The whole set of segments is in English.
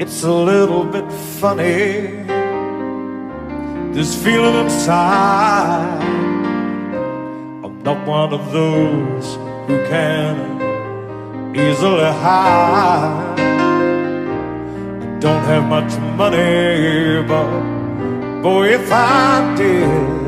It's a little bit funny, this feeling inside. I'm not one of those who can easily hide. I don't have much money, but boy, if I did, I'd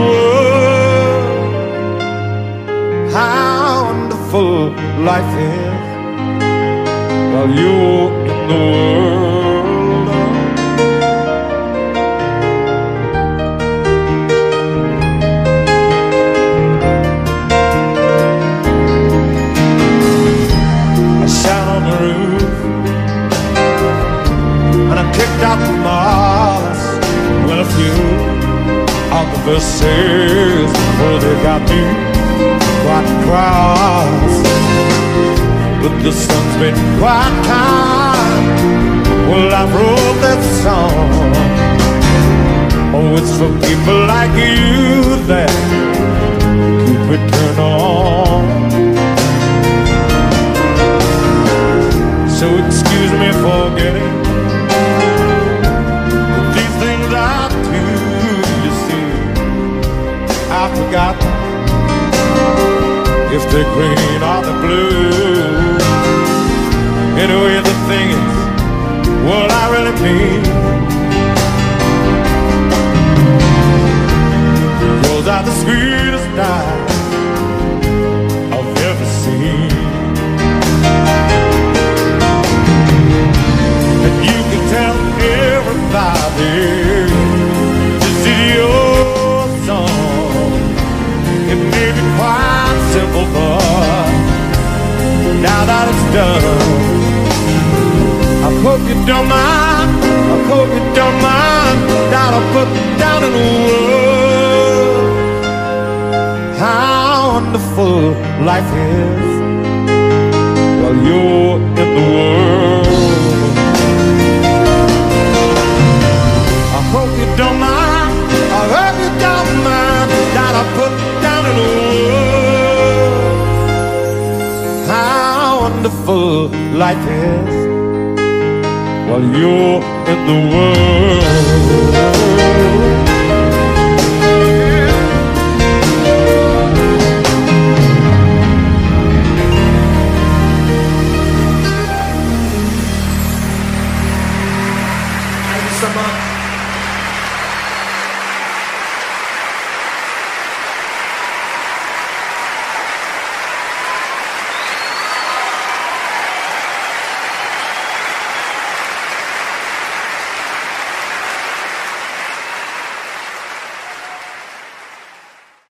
life is while you're in the world. I sat on the roof And I kicked out the moss. Well, a few of the verses, well, they got me quite cross. But the sun's been quite kind. Well, I wrote that song. Oh, it's for people like you that keep it turned on. So excuse me for getting These things I do, you see I've if they're green or the blue. Anyway, the thing is, what I really mean. Put down in words how wonderful life is while you're in the world. I hope you don't mind. I hope you don't mind that I put down in words wonderful life is while you're in the world you.